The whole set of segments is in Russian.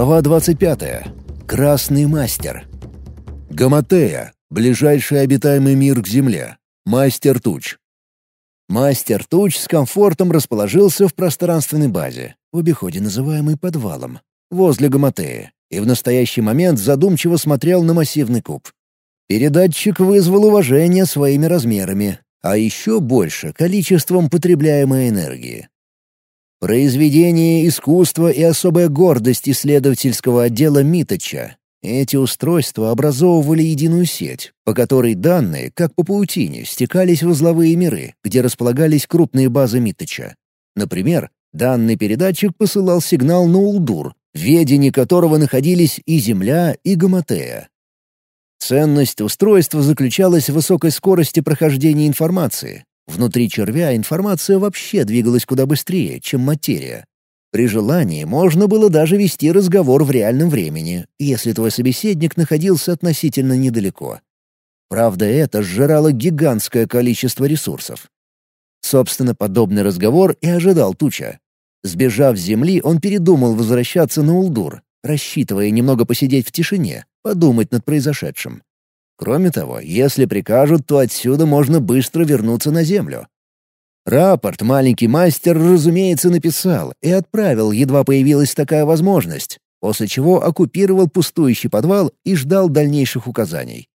Глава 25. Красный мастер. Гаматея. Ближайший обитаемый мир к Земле. Мастер туч. Мастер туч с комфортом расположился в пространственной базе, в обиходе называемой подвалом, возле Гаматеи, и в настоящий момент задумчиво смотрел на массивный куб. Передатчик вызвал уважение своими размерами, а еще больше количеством потребляемой энергии. Произведение искусства и особая гордость исследовательского отдела Миточа. Эти устройства образовывали единую сеть, по которой данные, как по паутине, стекались в узловые миры, где располагались крупные базы Миточа. Например, данный передатчик посылал сигнал на Улдур, в ведении которого находились и Земля, и Гаматея. Ценность устройства заключалась в высокой скорости прохождения информации, Внутри червя информация вообще двигалась куда быстрее, чем материя. При желании можно было даже вести разговор в реальном времени, если твой собеседник находился относительно недалеко. Правда, это сжирало гигантское количество ресурсов. Собственно, подобный разговор и ожидал Туча. Сбежав с земли, он передумал возвращаться на Улдур, рассчитывая немного посидеть в тишине, подумать над произошедшим. Кроме того, если прикажут, то отсюда можно быстро вернуться на землю. Рапорт маленький мастер, разумеется, написал и отправил, едва появилась такая возможность, после чего оккупировал пустующий подвал и ждал дальнейших указаний.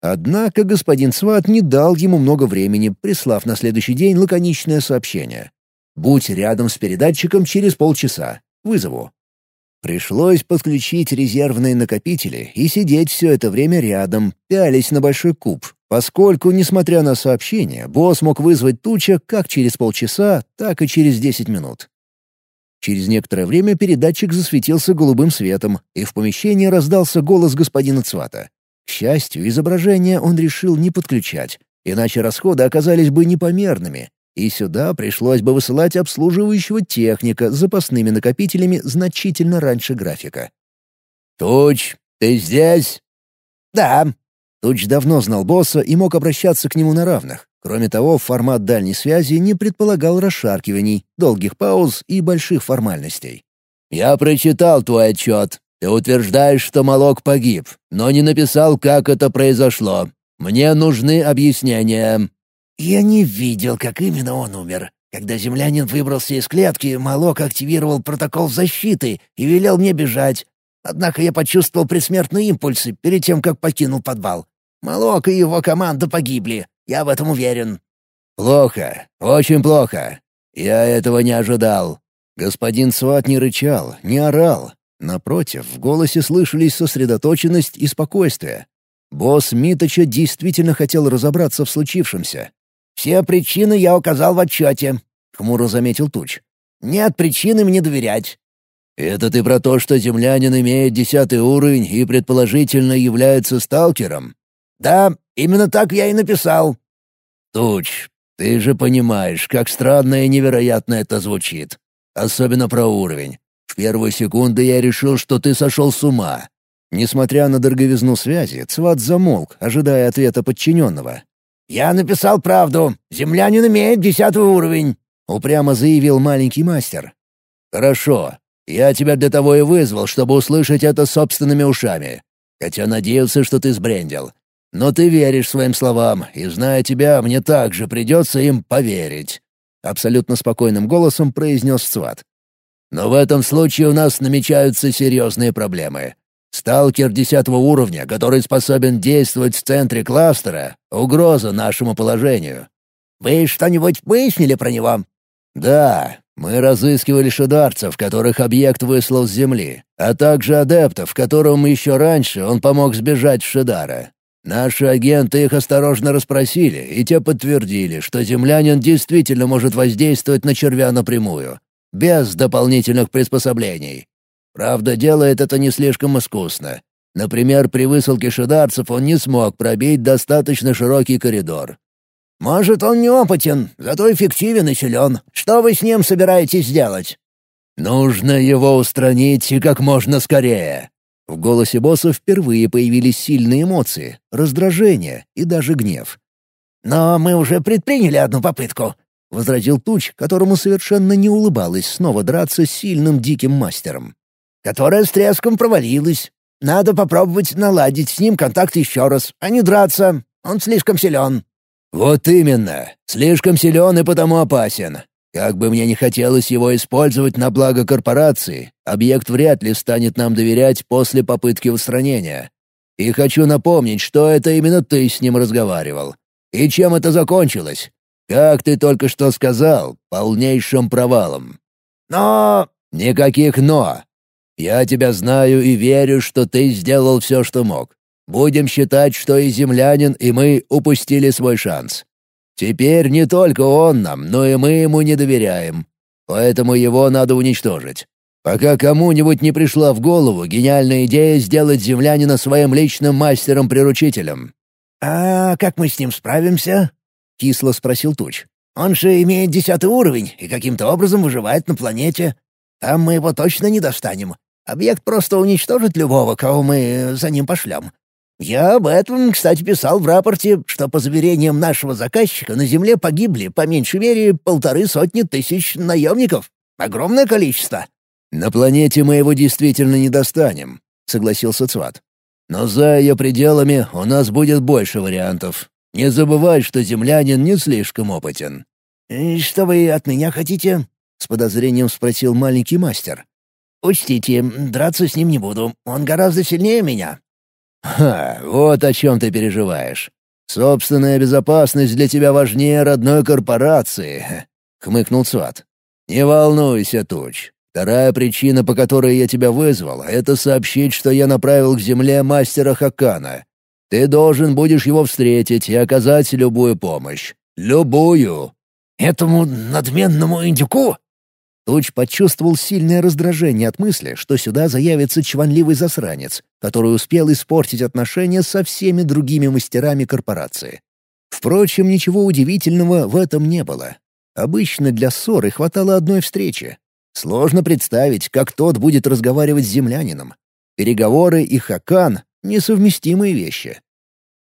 Однако господин Сват не дал ему много времени, прислав на следующий день лаконичное сообщение. «Будь рядом с передатчиком через полчаса. Вызову». Пришлось подключить резервные накопители и сидеть все это время рядом, пялись на большой куб, поскольку, несмотря на сообщение, босс мог вызвать туча как через полчаса, так и через 10 минут. Через некоторое время передатчик засветился голубым светом, и в помещении раздался голос господина Цвата. К счастью, изображение он решил не подключать, иначе расходы оказались бы непомерными, и сюда пришлось бы высылать обслуживающего техника с запасными накопителями значительно раньше графика. «Туч, ты здесь?» «Да». Туч давно знал босса и мог обращаться к нему на равных. Кроме того, формат дальней связи не предполагал расшаркиваний, долгих пауз и больших формальностей. «Я прочитал твой отчет. Ты утверждаешь, что Малок погиб, но не написал, как это произошло. Мне нужны объяснения». Я не видел, как именно он умер. Когда землянин выбрался из клетки, Малок активировал протокол защиты и велел мне бежать. Однако я почувствовал предсмертные импульсы перед тем, как покинул подвал. Малок и его команда погибли. Я в этом уверен. «Плохо. Очень плохо. Я этого не ожидал». Господин Сват не рычал, не орал. Напротив, в голосе слышались сосредоточенность и спокойствие. Босс Миточа действительно хотел разобраться в случившемся. «Все причины я указал в отчете», — хмуро заметил Туч. «Нет причины мне доверять». «Это ты про то, что землянин имеет десятый уровень и предположительно является сталкером?» «Да, именно так я и написал». «Туч, ты же понимаешь, как странно и невероятно это звучит. Особенно про уровень. В первую секунду я решил, что ты сошел с ума». Несмотря на дороговизну связи, Цват замолк, ожидая ответа подчиненного. «Я написал правду. Землянин имеет десятый уровень», — упрямо заявил маленький мастер. «Хорошо. Я тебя для того и вызвал, чтобы услышать это собственными ушами. Хотя надеялся, что ты сбрендил. Но ты веришь своим словам, и, зная тебя, мне также придется им поверить», — абсолютно спокойным голосом произнес Цват. «Но в этом случае у нас намечаются серьезные проблемы. Сталкер десятого уровня, который способен действовать в центре кластера — угроза нашему положению. Вы что-нибудь выяснили про него? Да, мы разыскивали шидарцев, которых объект выслал с Земли, а также адептов, которым еще раньше он помог сбежать в Шидара. Наши агенты их осторожно расспросили, и те подтвердили, что землянин действительно может воздействовать на червя напрямую, без дополнительных приспособлений. Правда, делает это не слишком искусно. Например, при высылке шидарцев он не смог пробить достаточно широкий коридор. «Может, он неопытен, зато эффективен и силен. Что вы с ним собираетесь делать?» «Нужно его устранить и как можно скорее». В голосе босса впервые появились сильные эмоции, раздражение и даже гнев. «Но мы уже предприняли одну попытку», — возразил Туч, которому совершенно не улыбалось снова драться с сильным диким мастером. Которая с треском провалилась. Надо попробовать наладить с ним контакт еще раз, а не драться. Он слишком силен». «Вот именно. Слишком силен и потому опасен. Как бы мне не хотелось его использовать на благо корпорации, объект вряд ли станет нам доверять после попытки устранения. И хочу напомнить, что это именно ты с ним разговаривал. И чем это закончилось? Как ты только что сказал, полнейшим провалом. Но... Никаких «но». Я тебя знаю и верю, что ты сделал все, что мог. Будем считать, что и землянин, и мы упустили свой шанс. Теперь не только он нам, но и мы ему не доверяем. Поэтому его надо уничтожить. Пока кому-нибудь не пришла в голову гениальная идея сделать землянина своим личным мастером-приручителем. «А как мы с ним справимся?» — кисло спросил Туч. «Он же имеет десятый уровень и каким-то образом выживает на планете. Там мы его точно не достанем. Объект просто уничтожит любого, кого мы за ним пошлем. Я об этом, кстати, писал в рапорте, что по заверениям нашего заказчика на Земле погибли по меньшей мере полторы сотни тысяч наемников. Огромное количество. «На планете мы его действительно не достанем», — согласился Цват. «Но за ее пределами у нас будет больше вариантов. Не забывай, что землянин не слишком опытен». «И что вы от меня хотите?» — с подозрением спросил маленький мастер. «Учтите, драться с ним не буду. Он гораздо сильнее меня». «Ха, вот о чем ты переживаешь. Собственная безопасность для тебя важнее родной корпорации», — хмыкнул Цват. «Не волнуйся, Туч. Вторая причина, по которой я тебя вызвал, — это сообщить, что я направил к земле мастера Хакана. Ты должен будешь его встретить и оказать любую помощь. Любую!» «Этому надменному индюку?» Туч почувствовал сильное раздражение от мысли, что сюда заявится чванливый засранец, который успел испортить отношения со всеми другими мастерами корпорации. Впрочем, ничего удивительного в этом не было. Обычно для ссоры хватало одной встречи, Сложно представить, как тот будет разговаривать с землянином. Переговоры и хакан — несовместимые вещи.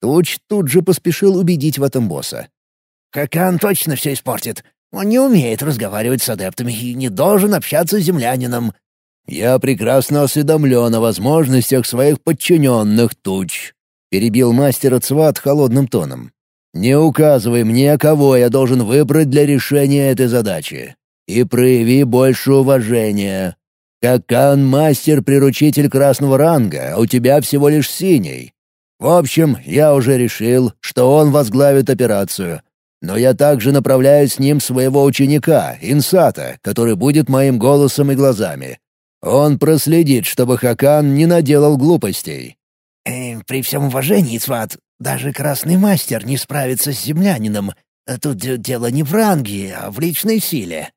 Туч тут же поспешил убедить в этом босса. «Хакан точно все испортит. Он не умеет разговаривать с адептами и не должен общаться с землянином». «Я прекрасно осведомлен о возможностях своих подчиненных, Туч», — перебил мастер Цват холодным тоном. «Не указывай мне, кого я должен выбрать для решения этой задачи и прояви больше уважения. Какан — мастер-приручитель красного ранга, а у тебя всего лишь синий. В общем, я уже решил, что он возглавит операцию. Но я также направляю с ним своего ученика, Инсата, который будет моим голосом и глазами. Он проследит, чтобы Хакан не наделал глупостей. Э, «При всем уважении, Сват, даже красный мастер не справится с землянином. Тут дело не в ранге, а в личной силе»,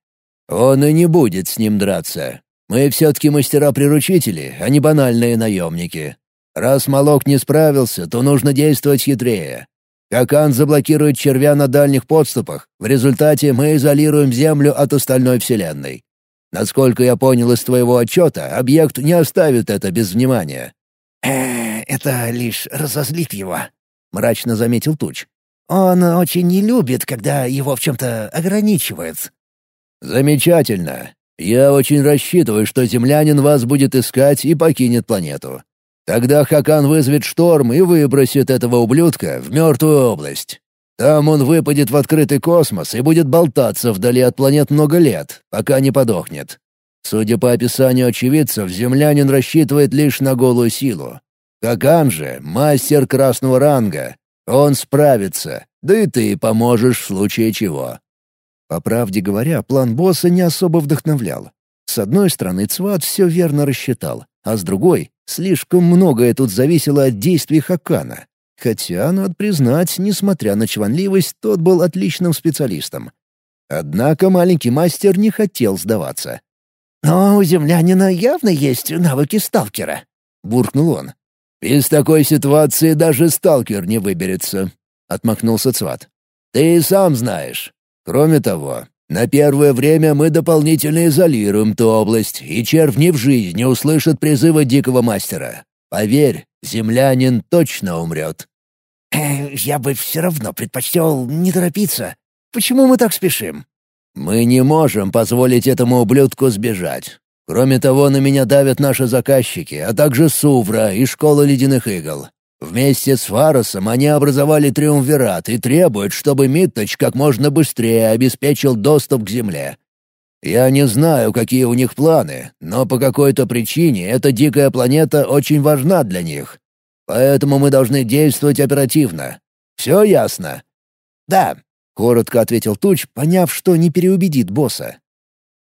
он и не будет с ним драться. Мы все-таки мастера-приручители, а не банальные наемники. Раз Малок не справился, то нужно действовать хитрее. Какан заблокирует червя на дальних подступах. В результате мы изолируем Землю от остальной Вселенной. Насколько я понял из твоего отчета, объект не оставит это без внимания. «Э, «Это лишь разозлит его», — мрачно заметил Туч. «Он очень не любит, когда его в чем-то ограничивают. «Замечательно. Я очень рассчитываю, что землянин вас будет искать и покинет планету. Тогда Хакан вызовет шторм и выбросит этого ублюдка в мертвую область. Там он выпадет в открытый космос и будет болтаться вдали от планет много лет, пока не подохнет. Судя по описанию очевидцев, землянин рассчитывает лишь на голую силу. Хакан же — мастер красного ранга. Он справится, да и ты поможешь в случае чего. По правде говоря, план босса не особо вдохновлял. С одной стороны, Цват все верно рассчитал, а с другой, слишком многое тут зависело от действий Хакана. Хотя, надо признать, несмотря на чванливость, тот был отличным специалистом. Однако маленький мастер не хотел сдаваться. «Но у землянина явно есть навыки сталкера», — буркнул он. «Из такой ситуации даже сталкер не выберется», — отмахнулся Цват. «Ты сам знаешь. Кроме того, на первое время мы дополнительно изолируем ту область, и червь ни в жизни услышит призыва дикого мастера. Поверь, землянин точно умрет». Э, «Я бы все равно предпочел не торопиться. Почему мы так спешим?» «Мы не можем позволить этому ублюдку сбежать. Кроме того, на меня давят наши заказчики, а также Сувра и Школа Ледяных Игл. Вместе с Фаросом они образовали триумвират и требуют, чтобы Митточ как можно быстрее обеспечил доступ к Земле. Я не знаю, какие у них планы, но по какой-то причине эта дикая планета очень важна для них. Поэтому мы должны действовать оперативно. Все ясно?» «Да», — коротко ответил Туч, поняв, что не переубедит босса.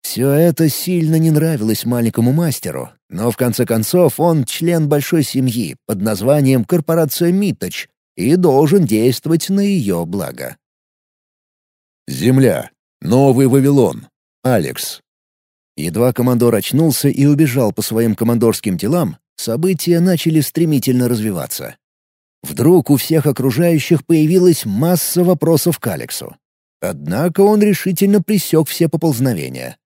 Все это сильно не нравилось маленькому мастеру, но в конце концов он член большой семьи под названием «Корпорация Миточ» и должен действовать на ее благо. Земля. Новый Вавилон. Алекс. Едва командор очнулся и убежал по своим командорским делам, события начали стремительно развиваться. Вдруг у всех окружающих появилась масса вопросов к Алексу. Однако он решительно пресек все поползновения.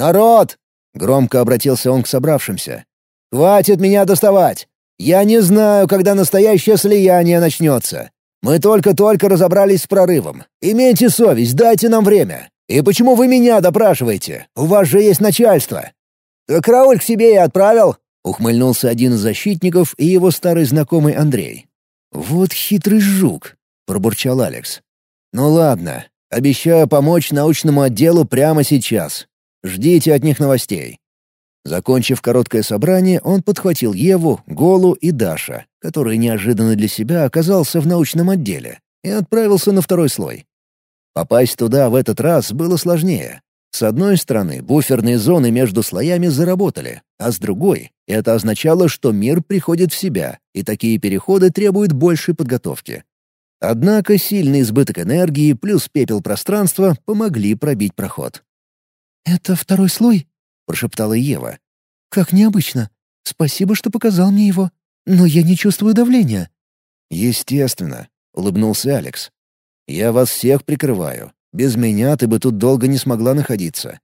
«Народ!» — громко обратился он к собравшимся. «Хватит меня доставать! Я не знаю, когда настоящее слияние начнется. Мы только-только разобрались с прорывом. Имейте совесть, дайте нам время. И почему вы меня допрашиваете? У вас же есть начальство». «Так Рауль к себе и отправил», — ухмыльнулся один из защитников и его старый знакомый Андрей. «Вот хитрый жук», — пробурчал Алекс. «Ну ладно, обещаю помочь научному отделу прямо сейчас. Ждите от них новостей». Закончив короткое собрание, он подхватил Еву, Голу и Даша, который неожиданно для себя оказался в научном отделе, и отправился на второй слой. Попасть туда в этот раз было сложнее. С одной стороны, буферные зоны между слоями заработали, а с другой — это означало, что мир приходит в себя, и такие переходы требуют большей подготовки. Однако сильный избыток энергии плюс пепел пространства помогли пробить проход. «Это второй слой?» — прошептала Ева. «Как необычно. Спасибо, что показал мне его. Но я не чувствую давления». «Естественно», — улыбнулся Алекс. «Я вас всех прикрываю. Без меня ты бы тут долго не смогла находиться.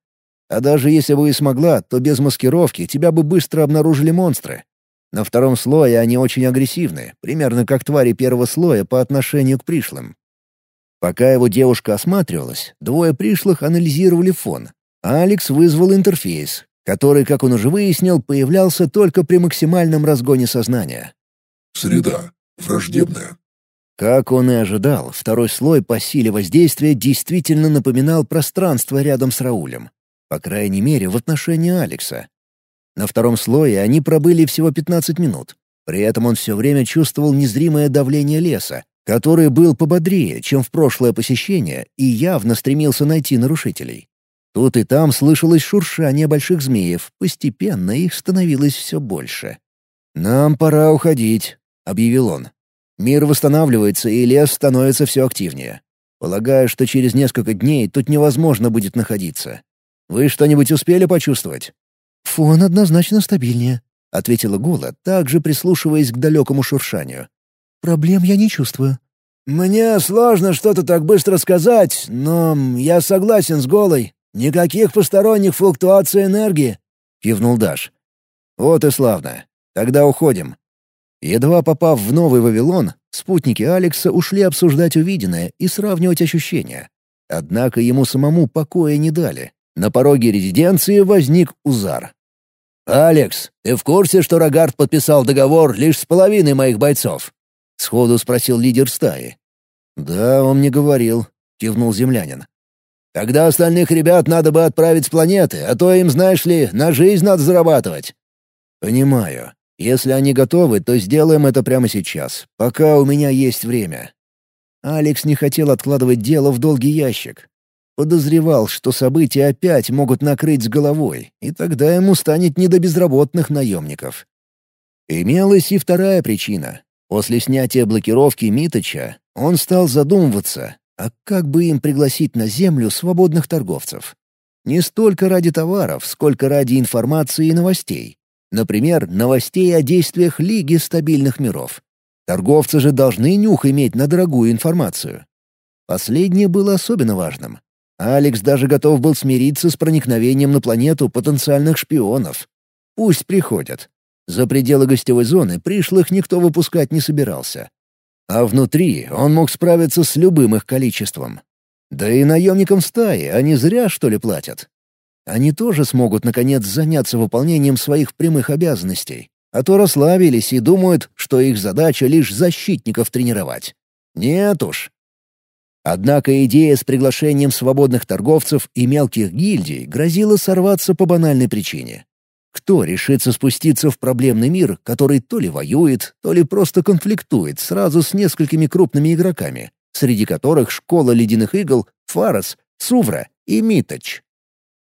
А даже если бы и смогла, то без маскировки тебя бы быстро обнаружили монстры. На втором слое они очень агрессивны, примерно как твари первого слоя по отношению к пришлым. Пока его девушка осматривалась, двое пришлых анализировали фон, Алекс вызвал интерфейс, который, как он уже выяснил, появлялся только при максимальном разгоне сознания. «Среда. Враждебная. Как он и ожидал, второй слой по силе воздействия действительно напоминал пространство рядом с Раулем. По крайней мере, в отношении Алекса. На втором слое они пробыли всего 15 минут. При этом он все время чувствовал незримое давление леса, который был пободрее, чем в прошлое посещение, и явно стремился найти нарушителей. Тут и там слышалось шуршание больших змеев, постепенно их становилось все больше. «Нам пора уходить», — объявил он. Мир восстанавливается, и лес становится все активнее. Полагаю, что через несколько дней тут невозможно будет находиться. Вы что-нибудь успели почувствовать?» «Фон однозначно стабильнее», — ответила Гула, также прислушиваясь к далекому шуршанию. «Проблем я не чувствую». «Мне сложно что-то так быстро сказать, но я согласен с Голой. Никаких посторонних флуктуаций энергии», — кивнул Даш. «Вот и славно. Тогда уходим. Едва попав в Новый Вавилон, спутники Алекса ушли обсуждать увиденное и сравнивать ощущения. Однако ему самому покоя не дали. На пороге резиденции возник Узар. «Алекс, ты в курсе, что Рогард подписал договор лишь с половиной моих бойцов?» — сходу спросил лидер стаи. «Да, он мне говорил», — кивнул землянин. «Тогда остальных ребят надо бы отправить с планеты, а то им, знаешь ли, на жизнь надо зарабатывать». «Понимаю. Если они готовы, то сделаем это прямо сейчас, пока у меня есть время». Алекс не хотел откладывать дело в долгий ящик. Подозревал, что события опять могут накрыть с головой, и тогда ему станет не до безработных наемников. Имелась и вторая причина. После снятия блокировки Миточа он стал задумываться, а как бы им пригласить на землю свободных торговцев? Не столько ради товаров, сколько ради информации и новостей. Например, новостей о действиях Лиги стабильных миров. Торговцы же должны нюх иметь на дорогую информацию. Последнее было особенно важным. Алекс даже готов был смириться с проникновением на планету потенциальных шпионов. Пусть приходят. За пределы гостевой зоны пришлых никто выпускать не собирался. А внутри он мог справиться с любым их количеством. Да и наемникам стаи они зря, что ли, платят. они тоже смогут, наконец, заняться выполнением своих прямых обязанностей. А то расслабились и думают, что их задача лишь защитников тренировать. Нет уж. Однако идея с приглашением свободных торговцев и мелких гильдий грозила сорваться по банальной причине. Кто решится спуститься в проблемный мир, который то ли воюет, то ли просто конфликтует сразу с несколькими крупными игроками, среди которых Школа Ледяных Игл, Фарос, Сувра и Миточ?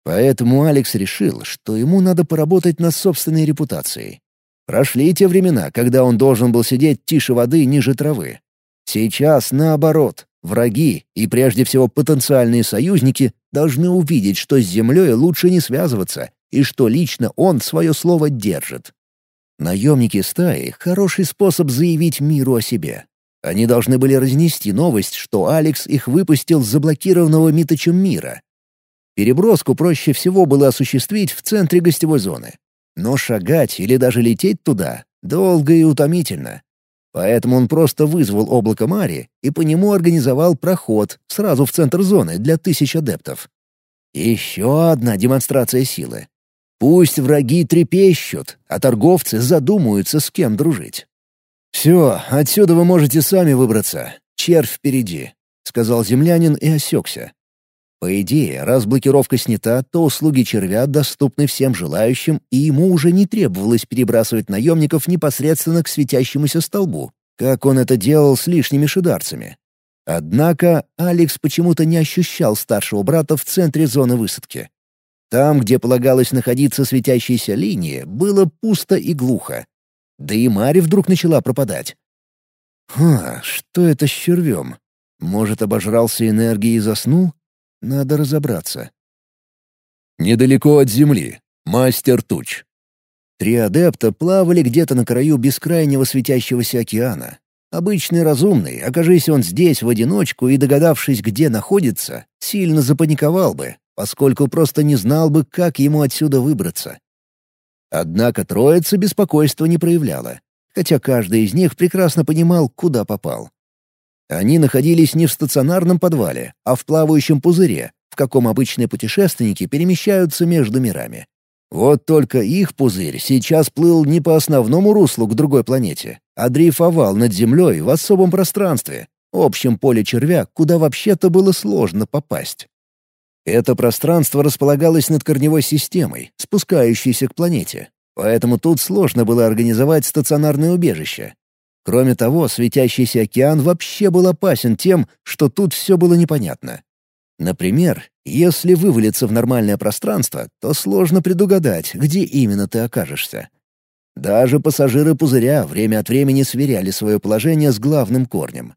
Поэтому Алекс решил, что ему надо поработать над собственной репутацией. Прошли те времена, когда он должен был сидеть тише воды ниже травы. Сейчас наоборот. Враги и прежде всего потенциальные союзники должны увидеть, что с Землей лучше не связываться и что лично он свое слово держит. Наемники стаи — хороший способ заявить миру о себе. Они должны были разнести новость, что Алекс их выпустил с заблокированного Миточем мира. Переброску проще всего было осуществить в центре гостевой зоны. Но шагать или даже лететь туда долго и утомительно. Поэтому он просто вызвал облако Мари и по нему организовал проход сразу в центр зоны для тысяч адептов. Еще одна демонстрация силы. Пусть враги трепещут, а торговцы задумаются, с кем дружить. «Все, отсюда вы можете сами выбраться. Червь впереди», — сказал землянин и осекся. По идее, раз блокировка снята, то услуги червя доступны всем желающим, и ему уже не требовалось перебрасывать наемников непосредственно к светящемуся столбу, как он это делал с лишними шидарцами. Однако Алекс почему-то не ощущал старшего брата в центре зоны высадки. Там, где полагалось находиться светящаяся линия, было пусто и глухо. Да и Мари вдруг начала пропадать. «Ха, что это с червем? Может, обожрался энергией и заснул? Надо разобраться». Недалеко от земли. Мастер туч. Три адепта плавали где-то на краю бескрайнего светящегося океана. Обычный разумный, окажись он здесь в одиночку и догадавшись, где находится, сильно запаниковал бы, поскольку просто не знал бы, как ему отсюда выбраться. Однако троица беспокойства не проявляла, хотя каждый из них прекрасно понимал, куда попал. Они находились не в стационарном подвале, а в плавающем пузыре, в каком обычные путешественники перемещаются между мирами. Вот только их пузырь сейчас плыл не по основному руслу к другой планете, а дрейфовал над Землей в особом пространстве, общем поле червя, куда вообще-то было сложно попасть. Это пространство располагалось над корневой системой, спускающейся к планете, поэтому тут сложно было организовать стационарное убежище. Кроме того, светящийся океан вообще был опасен тем, что тут все было непонятно. Например, если вывалиться в нормальное пространство, то сложно предугадать, где именно ты окажешься. Даже пассажиры пузыря время от времени сверяли свое положение с главным корнем.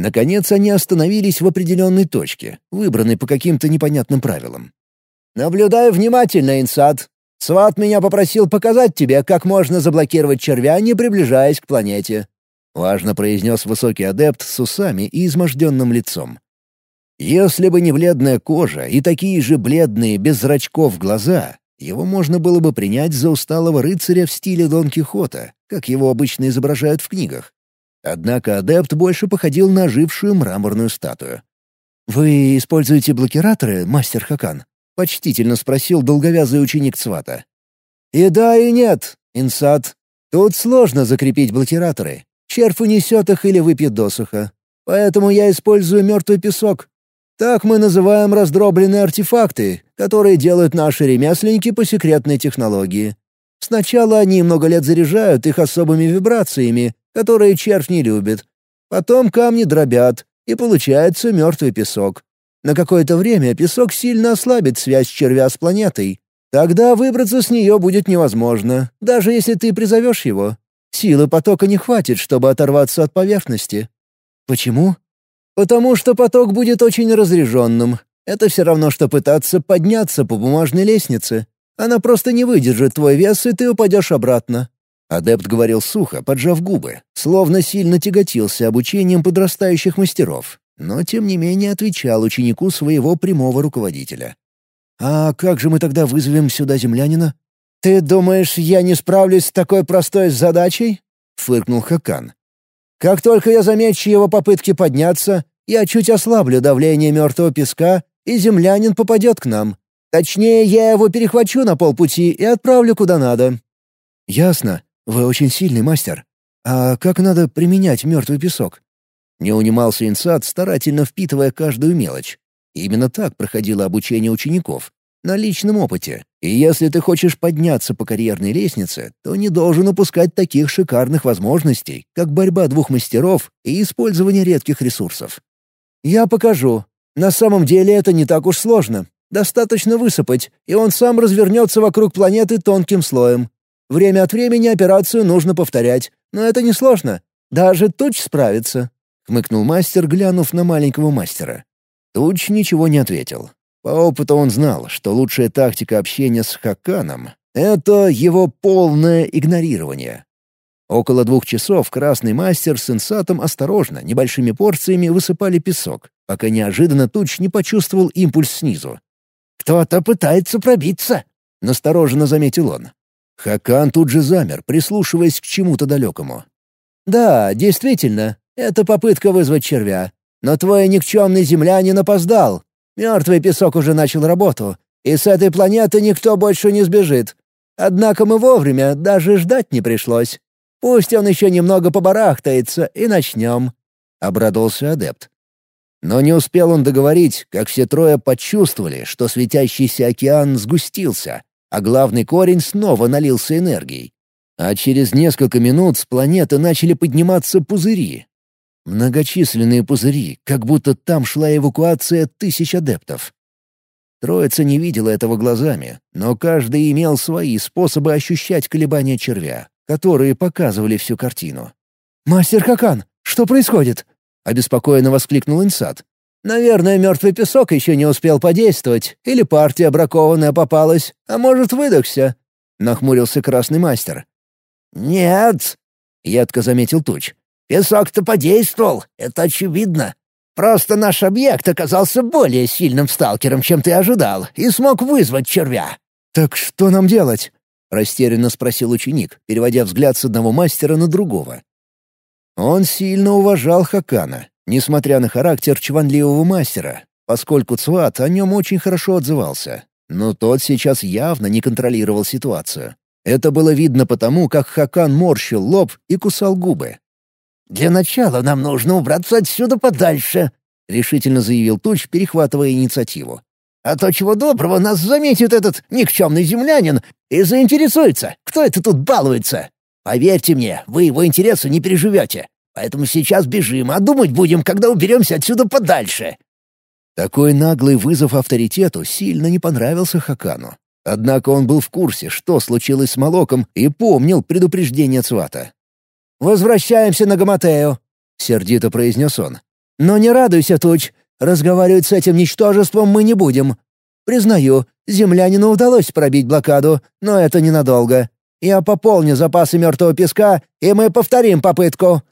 Наконец они остановились в определенной точке, выбранной по каким-то непонятным правилам. «Наблюдаю внимательно, Инсад. Сват меня попросил показать тебе, как можно заблокировать червя, не приближаясь к планете», — важно произнес высокий адепт с усами и изможденным лицом. Если бы не бледная кожа и такие же бледные, без зрачков глаза, его можно было бы принять за усталого рыцаря в стиле Дон Кихота, как его обычно изображают в книгах. Однако адепт больше походил на ожившую мраморную статую. «Вы используете блокираторы, мастер Хакан?» — почтительно спросил долговязый ученик Цвата. «И да, и нет, Инсад. Тут сложно закрепить блокираторы. Червь унесет их или выпьет досуха. Поэтому я использую мертвый песок. Так мы называем раздробленные артефакты, которые делают наши ремесленники по секретной технологии. Сначала они много лет заряжают их особыми вибрациями, которые червь не любит. Потом камни дробят, и получается мертвый песок. На какое-то время песок сильно ослабит связь червя с планетой. Тогда выбраться с нее будет невозможно, даже если ты призовешь его. Силы потока не хватит, чтобы оторваться от поверхности. Почему? Потому что поток будет очень разряженным. Это все равно, что пытаться подняться по бумажной лестнице. Она просто не выдержит твой вес, и ты упадешь обратно. Адепт говорил сухо, поджав губы, словно сильно тяготился обучением подрастающих мастеров, но тем не менее отвечал ученику своего прямого руководителя. «А как же мы тогда вызовем сюда землянина?» «Ты думаешь, я не справлюсь с такой простой задачей?» — фыркнул Хакан. «Как только я замечу его попытки подняться, я чуть ослаблю давление мертвого песка, и землянин попадет к нам. Точнее, я его перехвачу на полпути и отправлю куда надо». «Ясно. Вы очень сильный мастер. А как надо применять мертвый песок?» Не унимался Инсад, старательно впитывая каждую мелочь. Именно так проходило обучение учеников. На личном опыте. И если ты хочешь подняться по карьерной лестнице, то не должен упускать таких шикарных возможностей, как борьба двух мастеров и использование редких ресурсов. «Я покажу. На самом деле это не так уж сложно. Достаточно высыпать, и он сам развернется вокруг планеты тонким слоем. Время от времени операцию нужно повторять, но это несложно. Даже Туч справится», — хмыкнул мастер, глянув на маленького мастера. Туч ничего не ответил. По опыту он знал, что лучшая тактика общения с Хаканом — это его полное игнорирование. Около двух часов красный мастер с инсатом осторожно, небольшими порциями высыпали песок, пока неожиданно Туч не почувствовал импульс снизу. «Кто-то пытается пробиться», — настороженно заметил он. Хакан тут же замер, прислушиваясь к чему-то далекому. «Да, действительно, это попытка вызвать червя. Но твой никчемный землянин опоздал. Мертвый песок уже начал работу, и с этой планеты никто больше не сбежит. Однако мы вовремя, даже ждать не пришлось. Пусть он еще немного побарахтается, и начнем», — обрадовался адепт. Но не успел он договорить, как все трое почувствовали, что светящийся океан сгустился, а главный корень снова налился энергией. А через несколько минут с планеты начали подниматься пузыри, Многочисленные пузыри, как будто там шла эвакуация тысяч адептов. Троица не видела этого глазами, но каждый имел свои способы ощущать колебания червя, которые показывали всю картину. «Мастер Хакан, что происходит?» — обеспокоенно воскликнул Инсад. «Наверное, мертвый песок еще не успел подействовать, или партия бракованная попалась, а может, выдохся», — нахмурился красный мастер. «Нет», — едко заметил Туч. Песок-то подействовал, это очевидно. Просто наш объект оказался более сильным сталкером, чем ты ожидал, и смог вызвать червя». «Так что нам делать?» — растерянно спросил ученик, переводя взгляд с одного мастера на другого. Он сильно уважал Хакана, несмотря на характер чванливого мастера, поскольку Цват о нем очень хорошо отзывался. Но тот сейчас явно не контролировал ситуацию. Это было видно потому, как Хакан морщил лоб и кусал губы. «Для начала нам нужно убраться отсюда подальше», — решительно заявил Туч, перехватывая инициативу. «А то чего доброго нас заметит этот никчемный землянин и заинтересуется, кто это тут балуется. Поверьте мне, вы его интересы не переживете. Поэтому сейчас бежим, а думать будем, когда уберемся отсюда подальше». Такой наглый вызов авторитету сильно не понравился Хакану. Однако он был в курсе, что случилось с Молоком, и помнил предупреждение Цвата. «Возвращаемся на Гаматею», — сердито произнес он. «Но не радуйся, Туч. Разговаривать с этим ничтожеством мы не будем. Признаю, землянину удалось пробить блокаду, но это ненадолго. Я пополню запасы мертвого песка, и мы повторим попытку».